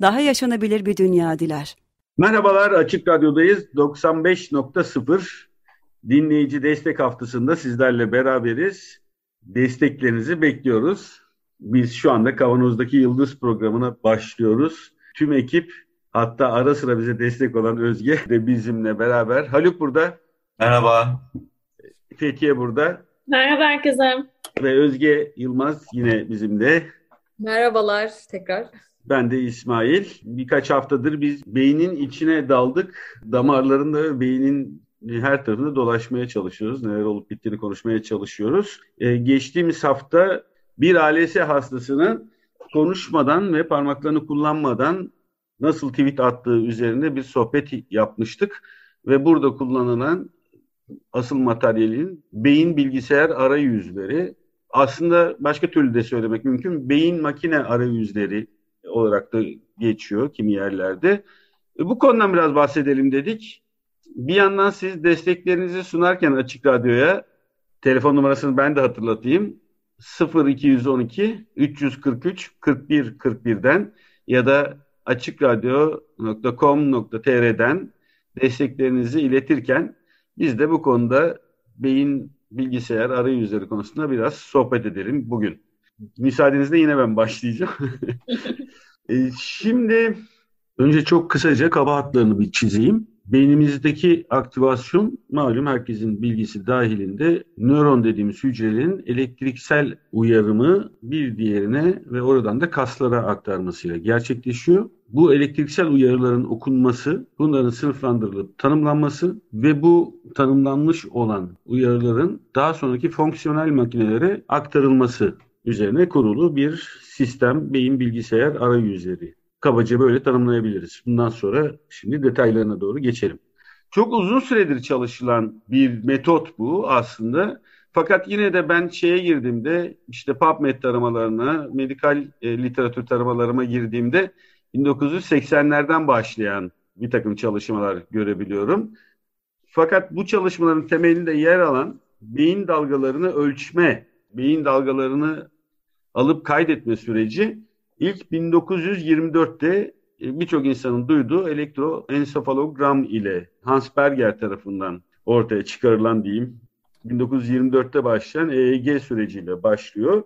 daha yaşanabilir bir dünya diler. Merhabalar, Açık Radyo'dayız. 95.0 dinleyici destek haftasında sizlerle beraberiz. Desteklerinizi bekliyoruz. Biz şu anda Kavanoz'daki Yıldız programına başlıyoruz. Tüm ekip hatta ara sıra bize destek olan Özge de bizimle beraber. Haluk burada. Merhaba. Fethiye burada. Merhaba herkese. Ve Özge Yılmaz yine bizimle. Merhabalar tekrar. Ben de İsmail. Birkaç haftadır biz beynin içine daldık. Damarlarında ve beynin her tarafında dolaşmaya çalışıyoruz. Neler olup bittiğini konuşmaya çalışıyoruz. Ee, geçtiğimiz hafta bir ALS hastasının konuşmadan ve parmaklarını kullanmadan nasıl tweet attığı üzerine bir sohbet yapmıştık. Ve burada kullanılan asıl materyalin beyin bilgisayar arayüzleri. Aslında başka türlü de söylemek mümkün. Beyin makine arayüzleri olarak da geçiyor kimi yerlerde. E, bu konudan biraz bahsedelim dedik. Bir yandan siz desteklerinizi sunarken Açık Radyo'ya telefon numarasını ben de hatırlatayım. 0212 343 41 41'den ya da açıkradyo.com.tr'den desteklerinizi iletirken biz de bu konuda beyin bilgisayar arayüzleri konusunda biraz sohbet edelim bugün. Müsaadenizle yine ben başlayacağım. e, şimdi önce çok kısaca kaba hatlarını bir çizeyim. Beynimizdeki aktivasyon malum herkesin bilgisi dahilinde nöron dediğimiz hücrelerin elektriksel uyarımı bir diğerine ve oradan da kaslara aktarmasıyla gerçekleşiyor. Bu elektriksel uyarıların okunması, bunların sınıflandırılıp tanımlanması ve bu tanımlanmış olan uyarıların daha sonraki fonksiyonel makinelere aktarılması üzerine kurulu bir sistem beyin bilgisayar arayüzleri. Kabaca böyle tanımlayabiliriz. Bundan sonra şimdi detaylarına doğru geçelim. Çok uzun süredir çalışılan bir metot bu aslında. Fakat yine de ben şeye girdiğimde işte PubMed taramalarına, medikal e, literatür taramalarıma girdiğimde 1980'lerden başlayan bir takım çalışmalar görebiliyorum. Fakat bu çalışmaların temelinde yer alan beyin dalgalarını ölçme, beyin dalgalarını alıp kaydetme süreci ilk 1924'te e, birçok insanın duyduğu elektroensefalogram ile Hans Berger tarafından ortaya çıkarılan diyeyim 1924'te başlayan EEG süreciyle başlıyor.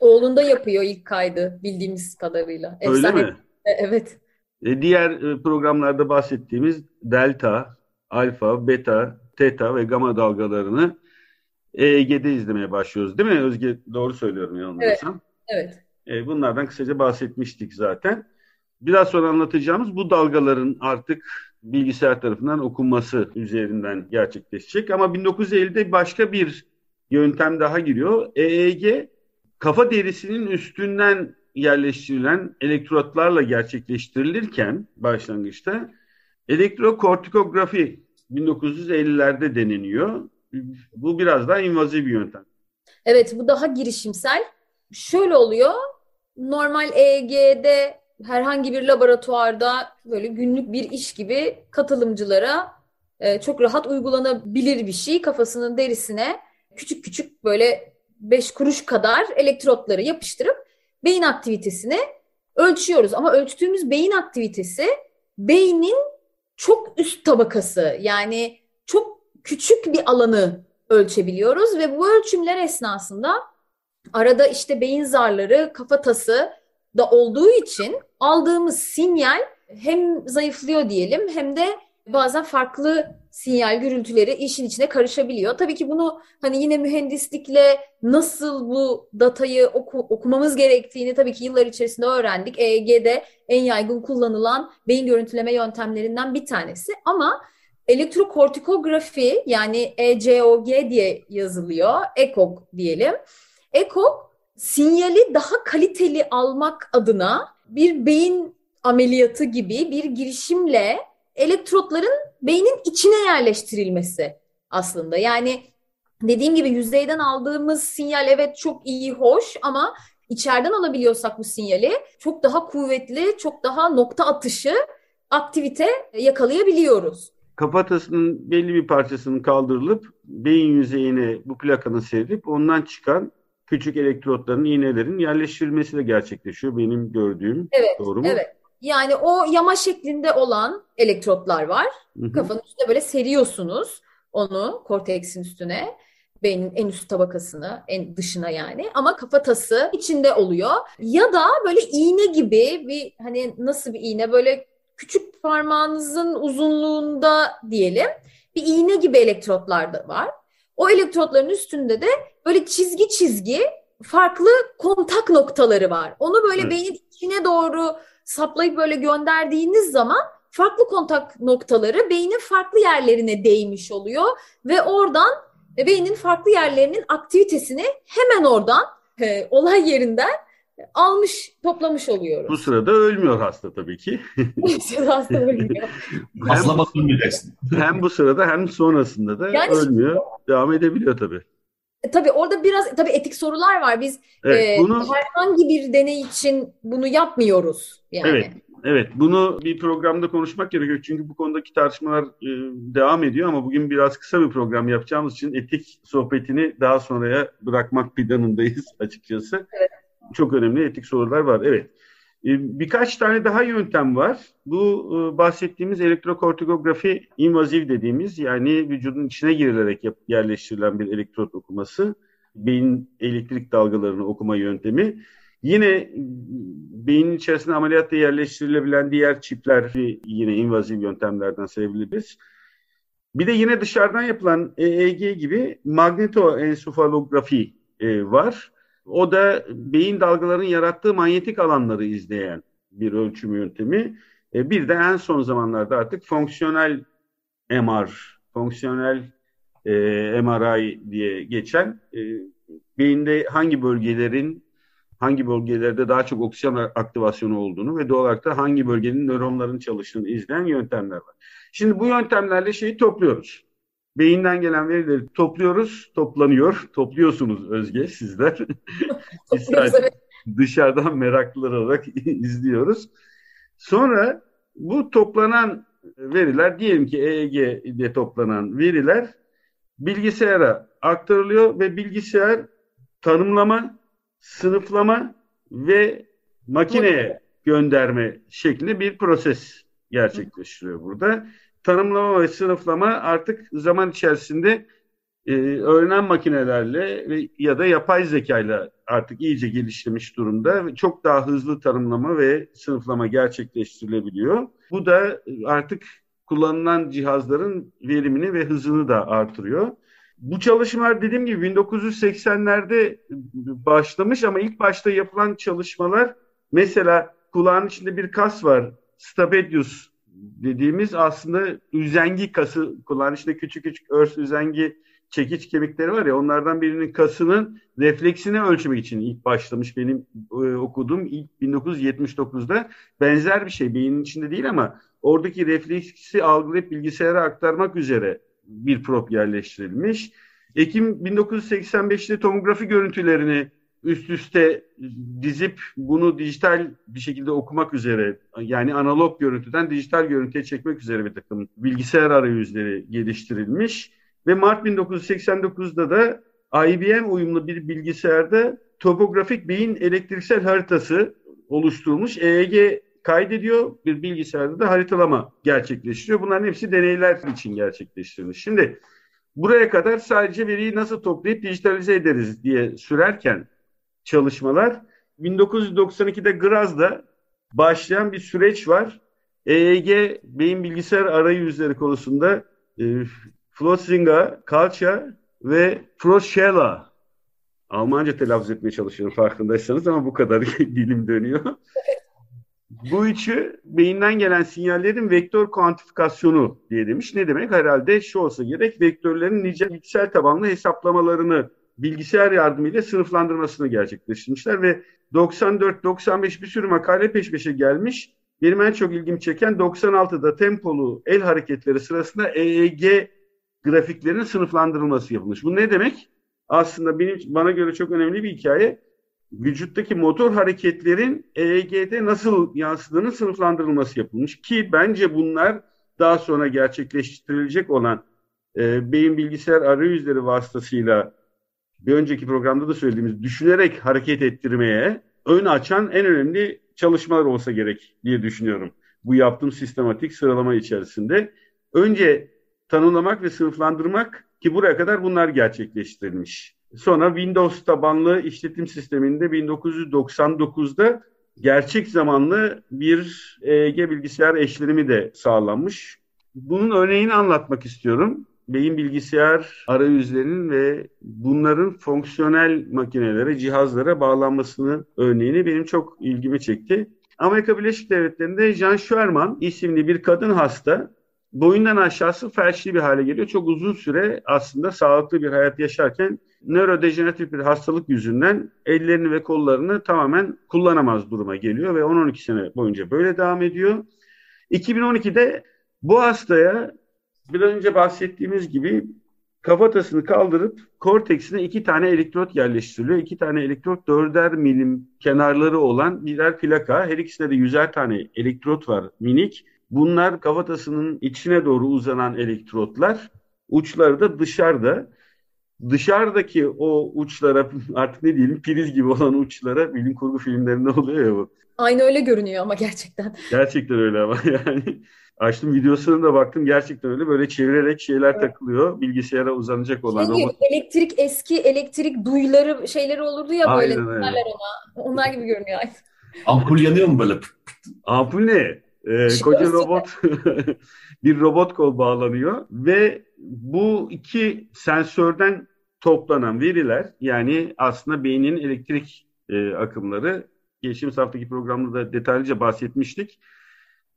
Oğlunda yapıyor ilk kaydı bildiğimiz kadarıyla. Efsane. Öyle mi? E, evet. E, diğer programlarda bahsettiğimiz delta, alfa, beta, teta ve gamma dalgalarını EEG'de izlemeye başlıyoruz. Değil mi Özge? Doğru söylüyorum yanılmıyorsam. Evet. evet. E, bunlardan kısaca bahsetmiştik zaten. Biraz sonra anlatacağımız bu dalgaların artık bilgisayar tarafından okunması üzerinden gerçekleşecek. Ama 1950'de başka bir yöntem daha giriyor. EEG kafa derisinin üstünden yerleştirilen elektrotlarla gerçekleştirilirken başlangıçta elektrokortikografi 1950'lerde deneniyor. Bu biraz daha invaziv bir yöntem. Evet bu daha girişimsel. Şöyle oluyor. Normal EEG'de herhangi bir laboratuvarda böyle günlük bir iş gibi katılımcılara e, çok rahat uygulanabilir bir şey. Kafasının derisine küçük küçük böyle 5 kuruş kadar elektrotları yapıştırıp beyin aktivitesini ölçüyoruz. Ama ölçtüğümüz beyin aktivitesi beynin çok üst tabakası yani küçük bir alanı ölçebiliyoruz ve bu ölçümler esnasında arada işte beyin zarları, kafatası da olduğu için aldığımız sinyal hem zayıflıyor diyelim hem de bazen farklı sinyal gürültüleri işin içine karışabiliyor. Tabii ki bunu hani yine mühendislikle nasıl bu datayı oku, okumamız gerektiğini tabii ki yıllar içerisinde öğrendik. EEG'de en yaygın kullanılan beyin görüntüleme yöntemlerinden bir tanesi ama elektrokortikografi yani ECOG diye yazılıyor. ECOG diyelim. ECOG sinyali daha kaliteli almak adına bir beyin ameliyatı gibi bir girişimle elektrotların beynin içine yerleştirilmesi aslında. Yani dediğim gibi yüzeyden aldığımız sinyal evet çok iyi, hoş ama içeriden alabiliyorsak bu sinyali çok daha kuvvetli, çok daha nokta atışı aktivite yakalayabiliyoruz. Kafatasının belli bir parçasının kaldırılıp beyin yüzeyine bu plakanın serilip ondan çıkan küçük elektrotların, iğnelerin yerleştirilmesi de gerçekleşiyor benim gördüğüm. Evet, Doğru mu? evet. Yani o yama şeklinde olan elektrotlar var. Hı hı. Kafanın üstüne böyle seriyorsunuz onu korteksin üstüne. Beynin en üst tabakasını, en dışına yani. Ama kafatası içinde oluyor. Ya da böyle iğne gibi bir hani nasıl bir iğne böyle küçük parmağınızın uzunluğunda diyelim bir iğne gibi elektrotlar da var. O elektrotların üstünde de böyle çizgi çizgi farklı kontak noktaları var. Onu böyle Evet. beynin içine doğru saplayıp böyle gönderdiğiniz zaman farklı kontak noktaları beynin farklı yerlerine değmiş oluyor ve oradan e, beynin farklı yerlerinin aktivitesini hemen oradan e, olay yerinden almış, toplamış Bu oluyoruz. sırada ölmüyor hasta tabii ki. Hasta ölmüyor. Fazla bakılmayacaksın. Hem bu sırada hem sonrasında da Yani- ölmüyor. Devam edebiliyor tabii. E, Tabii orada biraz tabii etik sorular var. Biz Evet, e, bunu herhangi bir deney için bunu yapmıyoruz yani. Evet. Evet, bunu bir programda konuşmak gerekiyor. Çünkü bu konudaki tartışmalar e, devam ediyor ama bugün biraz kısa bir program yapacağımız için etik sohbetini daha sonraya bırakmak planındayız açıkçası. Evet. Çok önemli etik sorular var. Evet. E, birkaç tane daha yöntem var. Bu e, bahsettiğimiz elektrokortikografi invaziv dediğimiz yani vücudun içine girilerek yerleştirilen bir elektrot okuması. Beyin elektrik dalgalarını okuma yöntemi. Yine beynin içerisine ameliyatla yerleştirilebilen diğer çipler yine invaziv yöntemlerden sayabiliriz. Bir de yine dışarıdan yapılan EEG gibi magnetoensefalografi e, var. O da beyin dalgalarının yarattığı manyetik alanları izleyen bir ölçüm yöntemi. E, bir de en son zamanlarda artık fonksiyonel MR, fonksiyonel e, MRI diye geçen e, beyinde hangi bölgelerin hangi bölgelerde daha çok oksijen aktivasyonu olduğunu ve doğal olarak da hangi bölgenin nöronların çalıştığını izleyen yöntemler var. Şimdi bu yöntemlerle şeyi topluyoruz. Beyinden gelen verileri topluyoruz, toplanıyor. Topluyorsunuz Özge sizler. Biz dışarıdan meraklılar olarak izliyoruz. Sonra bu toplanan veriler diyelim ki EEG'de toplanan veriler bilgisayara aktarılıyor ve bilgisayar tanımlama, sınıflama ve makineye gönderme şeklinde bir proses gerçekleştiriyor burada. Tanımlama ve sınıflama artık zaman içerisinde e, öğrenen makinelerle ve ya da yapay zekayla artık iyice geliştirmiş durumda ve çok daha hızlı tanımlama ve sınıflama gerçekleştirilebiliyor. Bu da artık kullanılan cihazların verimini ve hızını da artırıyor. Bu çalışmalar dediğim gibi 1980'lerde başlamış ama ilk başta yapılan çalışmalar mesela kulağın içinde bir kas var. Stapedius dediğimiz aslında üzengi kası içinde küçük küçük örs üzengi çekiç kemikleri var ya onlardan birinin kasının refleksini ölçmek için ilk başlamış benim e, okuduğum ilk 1979'da benzer bir şey beynin içinde değil ama oradaki refleksi algılayıp bilgisayara aktarmak üzere bir prop yerleştirilmiş. Ekim 1985'te tomografi görüntülerini üst üste dizip bunu dijital bir şekilde okumak üzere yani analog görüntüden dijital görüntüye çekmek üzere bir takım bilgisayar arayüzleri geliştirilmiş ve Mart 1989'da da IBM uyumlu bir bilgisayarda topografik beyin elektriksel haritası oluşturulmuş EEG kaydediyor. Bir bilgisayarda da haritalama gerçekleştiriyor. Bunların hepsi deneyler için gerçekleştirilmiş. Şimdi buraya kadar sadece veriyi nasıl toplayıp dijitalize ederiz diye sürerken çalışmalar 1992'de Graz'da başlayan bir süreç var. EEG beyin bilgisayar arayüzleri konusunda e, Flotzinga, Kalça ve Froschella Almanca telaffuz etmeye çalışıyorum farkındaysanız ama bu kadar dilim dönüyor. Bu üçü beyinden gelen sinyallerin vektör kuantifikasyonu diye demiş. Ne demek? Herhalde şu olsa gerek vektörlerin niceliksel tabanlı hesaplamalarını bilgisayar yardımıyla sınıflandırmasını gerçekleştirmişler ve 94-95 bir sürü makale peş peşe gelmiş. benim en çok ilgimi çeken 96'da tempolu el hareketleri sırasında EEG grafiklerinin sınıflandırılması yapılmış. Bu ne demek? Aslında benim bana göre çok önemli bir hikaye. Vücuttaki motor hareketlerin EEG'de nasıl yansıdığının sınıflandırılması yapılmış ki bence bunlar daha sonra gerçekleştirilecek olan e, beyin bilgisayar arayüzleri vasıtasıyla bir önceki programda da söylediğimiz düşünerek hareket ettirmeye ön açan en önemli çalışmalar olsa gerek diye düşünüyorum. Bu yaptığım sistematik sıralama içerisinde. Önce tanımlamak ve sınıflandırmak ki buraya kadar bunlar gerçekleştirilmiş. Sonra Windows tabanlı işletim sisteminde 1999'da gerçek zamanlı bir EEG bilgisayar eşlenimi de sağlanmış. Bunun örneğini anlatmak istiyorum. Beyin bilgisayar arayüzlerinin ve bunların fonksiyonel makinelere, cihazlara bağlanmasını örneğini benim çok ilgimi çekti. Amerika Birleşik Devletleri'nde Jean Sherman isimli bir kadın hasta boyundan aşağısı felçli bir hale geliyor. Çok uzun süre aslında sağlıklı bir hayat yaşarken nörodejeneratif bir hastalık yüzünden ellerini ve kollarını tamamen kullanamaz duruma geliyor ve 10-12 sene boyunca böyle devam ediyor. 2012'de bu hastaya biraz önce bahsettiğimiz gibi kafatasını kaldırıp korteksine iki tane elektrot yerleştiriliyor. İki tane elektrot dörder milim kenarları olan birer plaka. Her ikisinde de yüzer tane elektrot var minik. Bunlar kafatasının içine doğru uzanan elektrotlar. Uçları da dışarıda. Dışarıdaki o uçlara artık ne diyelim priz gibi olan uçlara bilim kurgu filmlerinde oluyor ya bu. Aynı öyle görünüyor ama gerçekten. Gerçekten öyle ama yani. Açtım videosuna da baktım gerçekten öyle böyle çevirerek şeyler evet. takılıyor bilgisayara uzanacak olan Çünkü robot. elektrik eski elektrik duyuları şeyleri olurdu ya böyle Aynen öyle. derler ona. Onlar gibi görünüyor. Ampul yanıyor mu böyle? Ampul ne? Ee, koca robot bir robot kol bağlanıyor ve bu iki sensörden toplanan veriler yani aslında beynin elektrik e, akımları geçtiğimiz haftaki programda da detaylıca bahsetmiştik.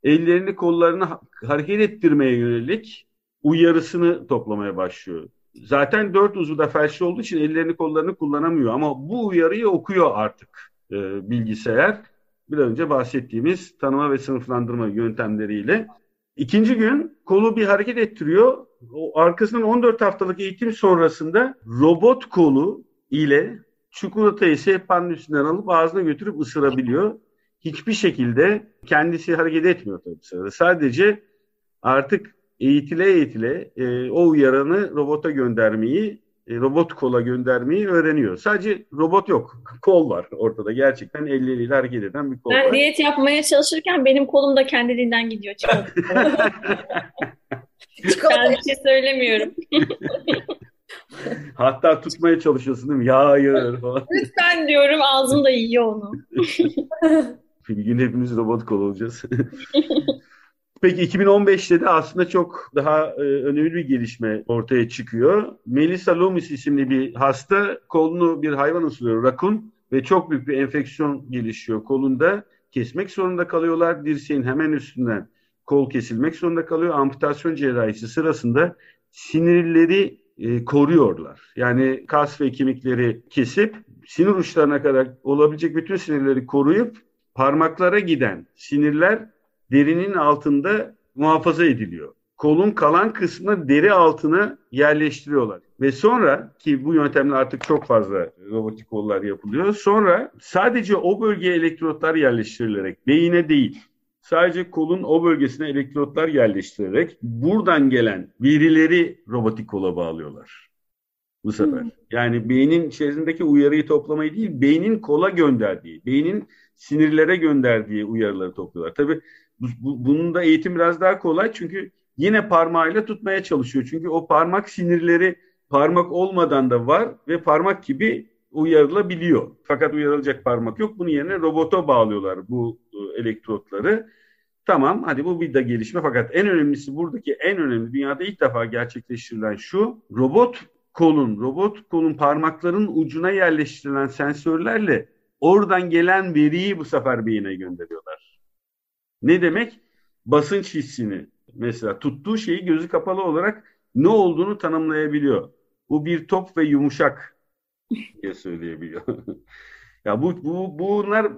Ellerini kollarını hareket ettirmeye yönelik uyarısını toplamaya başlıyor. Zaten dört uzvuda felçli olduğu için ellerini kollarını kullanamıyor ama bu uyarıyı okuyor artık e, bilgisayar bir önce bahsettiğimiz tanıma ve sınıflandırma yöntemleriyle. İkinci gün kolu bir hareket ettiriyor. O arkasından 14 haftalık eğitim sonrasında robot kolu ile çikolatayı sehpanın üstünden alıp ağzına götürüp ısırabiliyor. Hiçbir şekilde kendisi hareket etmiyor tabii sırada. Sadece artık eğitile eğitile e, o uyaranı robota göndermeyi e, robot kola göndermeyi öğreniyor. Sadece robot yok. Kol var ortada. Gerçekten elleriyle hareket eden bir kol ben var. Ben diyet yapmaya çalışırken benim kolum da kendiliğinden gidiyor. ben bir şey söylemiyorum. Hatta tutmaya çalışıyorsun değil mi? Ya hayır falan. Lütfen diyorum ağzım da yiyor onu. Bir gün hepimiz robot kol olacağız. Peki 2015'te de aslında çok daha e, önemli bir gelişme ortaya çıkıyor. Melissa Loomis isimli bir hasta kolunu bir hayvan ısırıyor, rakun ve çok büyük bir enfeksiyon gelişiyor kolunda. Kesmek zorunda kalıyorlar. Dirseğin hemen üstünden kol kesilmek zorunda kalıyor. Amputasyon cerrahisi sırasında sinirleri e, koruyorlar. Yani kas ve kemikleri kesip sinir uçlarına kadar olabilecek bütün sinirleri koruyup parmaklara giden sinirler derinin altında muhafaza ediliyor. Kolun kalan kısmını deri altına yerleştiriyorlar. Ve sonra ki bu yöntemle artık çok fazla robotik kollar yapılıyor. Sonra sadece o bölgeye elektrotlar yerleştirilerek beyine değil sadece kolun o bölgesine elektrotlar yerleştirerek buradan gelen verileri robotik kola bağlıyorlar. Bu sefer. Hmm. Yani beynin içerisindeki uyarıyı toplamayı değil, beynin kola gönderdiği, beynin sinirlere gönderdiği uyarıları topluyorlar. Tabii bu, bu, bunun da eğitim biraz daha kolay çünkü yine parmağıyla tutmaya çalışıyor. Çünkü o parmak sinirleri parmak olmadan da var ve parmak gibi uyarılabiliyor. Fakat uyarılacak parmak yok. Bunun yerine robota bağlıyorlar bu e, elektrotları. Tamam hadi bu bir de gelişme fakat en önemlisi buradaki en önemli dünyada ilk defa gerçekleştirilen şu robot kolun, robot kolun parmakların ucuna yerleştirilen sensörlerle oradan gelen veriyi bu sefer beyine gönderiyorlar. Ne demek? Basınç hissini mesela tuttuğu şeyi gözü kapalı olarak ne olduğunu tanımlayabiliyor. Bu bir top ve yumuşak diye söyleyebiliyor. Ya bu, bu bunlar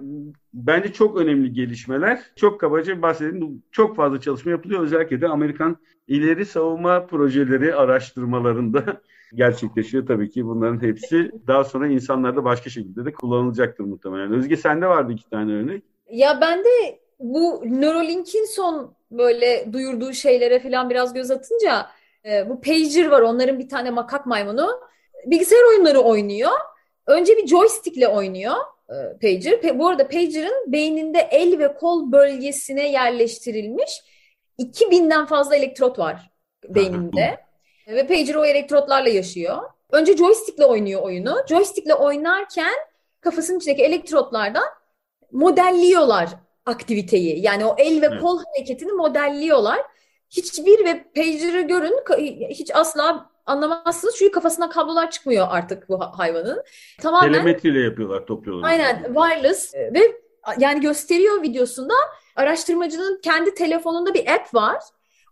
bence çok önemli gelişmeler. Çok kabaca bahsedeyim. Çok fazla çalışma yapılıyor. Özellikle de Amerikan ileri savunma projeleri araştırmalarında gerçekleşiyor tabii ki. Bunların hepsi daha sonra insanlarda başka şekilde de kullanılacaktır muhtemelen. Özge sende vardı iki tane örnek. Ya ben de bu Neuralink'in son böyle duyurduğu şeylere falan biraz göz atınca e, bu pager var. Onların bir tane makak maymunu. Bilgisayar oyunları oynuyor. Önce bir joystickle oynuyor e, pager. Pe- bu arada pager'ın beyninde el ve kol bölgesine yerleştirilmiş 2000'den fazla elektrot var beyninde. Ve pager o elektrotlarla yaşıyor. Önce joystickle oynuyor oyunu. Joystickle oynarken kafasının içindeki elektrotlardan modelliyorlar aktiviteyi. Yani o el ve kol hareketini modelliyorlar. Hiçbir ve pager'ı görün hiç asla anlamazsınız çünkü kafasına kablolar çıkmıyor artık bu ha- hayvanın. Tamamen Telemetriyle yapıyorlar, topluyorlar. aynen wireless e, ve yani gösteriyor videosunda araştırmacının kendi telefonunda bir app var.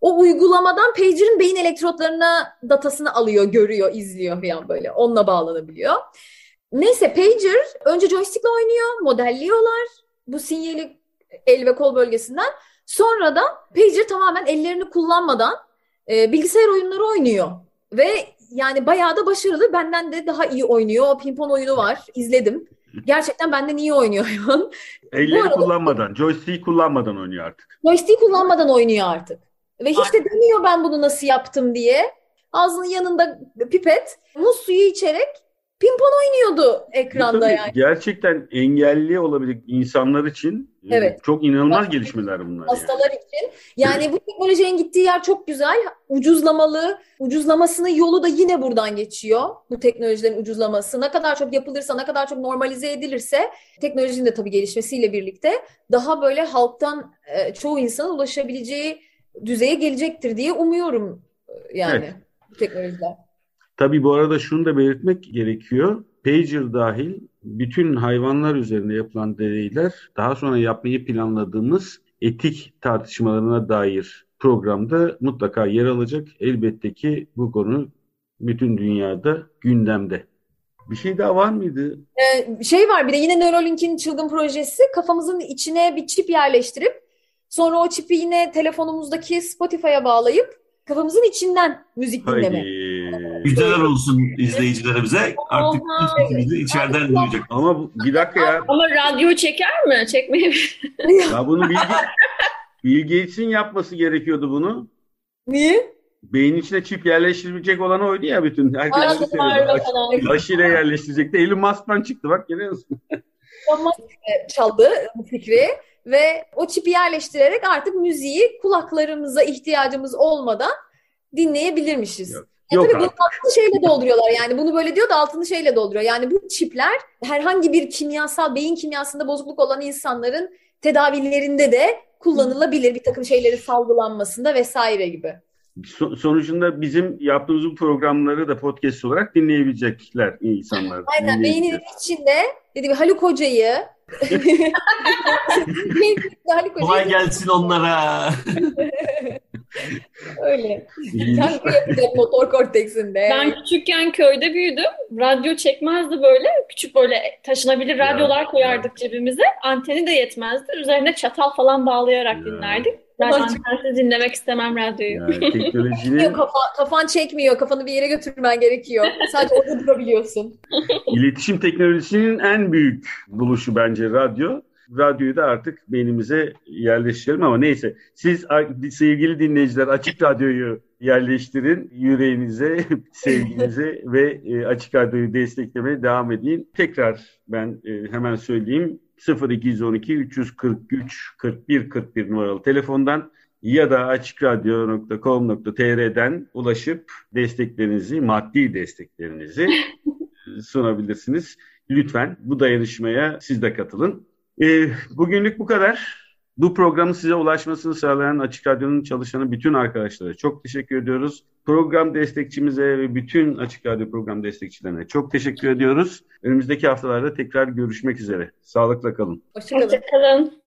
O uygulamadan pager'ın beyin elektrotlarına datasını alıyor, görüyor, izliyor falan böyle. Onunla bağlanabiliyor. Neyse pager önce joystickle oynuyor, modelliyorlar bu sinyali el ve kol bölgesinden. Sonra da pager tamamen ellerini kullanmadan e, bilgisayar oyunları oynuyor. Ve yani bayağı da başarılı. Benden de daha iyi oynuyor. O pimpon oyunu var. İzledim. Gerçekten benden iyi oynuyor hayvan. Elleri arada- kullanmadan, joystick'i kullanmadan oynuyor artık. Joystick kullanmadan oynuyor artık. Ve hiç de demiyor ben bunu nasıl yaptım diye. Ağzının yanında pipet, muz suyu içerek pimpon oynuyordu ekranda yani. Gerçekten engelli olabilir insanlar için e, Evet. çok inanılmaz gelişmeler bunlar. yani. Hastalar için. Yani bu teknolojinin gittiği yer çok güzel. Ucuzlamalı. Ucuzlamasının yolu da yine buradan geçiyor. Bu teknolojilerin ucuzlaması. Ne kadar çok yapılırsa, ne kadar çok normalize edilirse teknolojinin de tabii gelişmesiyle birlikte daha böyle halktan e, çoğu insanın ulaşabileceği düzeye gelecektir diye umuyorum e, yani Evet. bu teknolojiler. Tabii bu arada şunu da belirtmek gerekiyor. Pager dahil bütün hayvanlar üzerinde yapılan deneyler daha sonra yapmayı planladığımız etik tartışmalarına dair programda mutlaka yer alacak. Elbette ki bu konu bütün dünyada gündemde. Bir şey daha var mıydı? Ee, şey var bir de yine Neuralink'in çılgın projesi kafamızın içine bir çip yerleştirip sonra o çipi yine telefonumuzdaki Spotify'a bağlayıp kafamızın içinden müzik dinleme. Haydi. Müjdeler olsun izleyicilerimize. Artık bizi içeriden duyacak. Ama bu- bir dakika ya. Ama radyo çeker mi? Çekmeyebilir. Ya bunu Bill, Bill Gates'in yapması gerekiyordu bunu. Niye? Beynin içine çip yerleştirilecek olan oydu ya bütün. Herkes Arada onu söyledi. Bağırma Aş- falan. Aşıyla yerleştirecekti. Elon Musk'tan çıktı bak görüyor musun? Elon Musk, e, çaldı bu fikri ve o çipi yerleştirerek artık müziği kulaklarımıza ihtiyacımız olmadan dinleyebilirmişiz. Yok. E Yok tabii bunu artık. altını şeyle dolduruyorlar yani bunu böyle diyor da altını şeyle dolduruyor. Yani bu çipler herhangi bir kimyasal beyin kimyasında bozukluk olan insanların tedavilerinde de kullanılabilir bir takım şeyleri salgılanmasında vesaire gibi. So- sonucunda bizim yaptığımız bu programları da podcast olarak dinleyebilecekler insanlar. Aynen beyninin içinde dediğim Haluk Hoca'yı Haluk Kolay Hoca'yı gelsin onlara. öyle. Yapacak motor korteksinde. Ben küçükken köyde büyüdüm. Radyo çekmezdi böyle. Küçük böyle taşınabilir Ya, radyolar koyardık cebimize. Anteni de yetmezdi. Üzerine çatal falan bağlayarak Ya. dinlerdik. Ben antensiz dinlemek istemem radyoyu. Yani teknolojinin Yok, kafa, kafan çekmiyor. Kafanı bir yere götürmen gerekiyor. Sadece orada durabiliyorsun. iletişim teknolojisinin en büyük buluşu bence radyo. Radyoyu da artık beynimize yerleştirelim ama neyse. Siz sevgili dinleyiciler Açık Radyo'yu yerleştirin yüreğinize, sevginize ve e, Açık Radyo'yu desteklemeye devam edin. Tekrar ben e, hemen söyleyeyim 0212 343 41 41 numaralı telefondan ya da açıkradyo.com.tr'den ulaşıp desteklerinizi, maddi desteklerinizi sunabilirsiniz. Lütfen bu dayanışmaya siz de katılın. Ee, bugünlük bu kadar. Bu programın size ulaşmasını sağlayan Açık Radyo'nun çalışanı bütün arkadaşlara çok teşekkür ediyoruz. Program destekçimize ve bütün Açık Radyo program destekçilerine çok teşekkür ediyoruz. Önümüzdeki haftalarda tekrar görüşmek üzere. Sağlıkla kalın. Hoşçakalın. Hoşçakalın.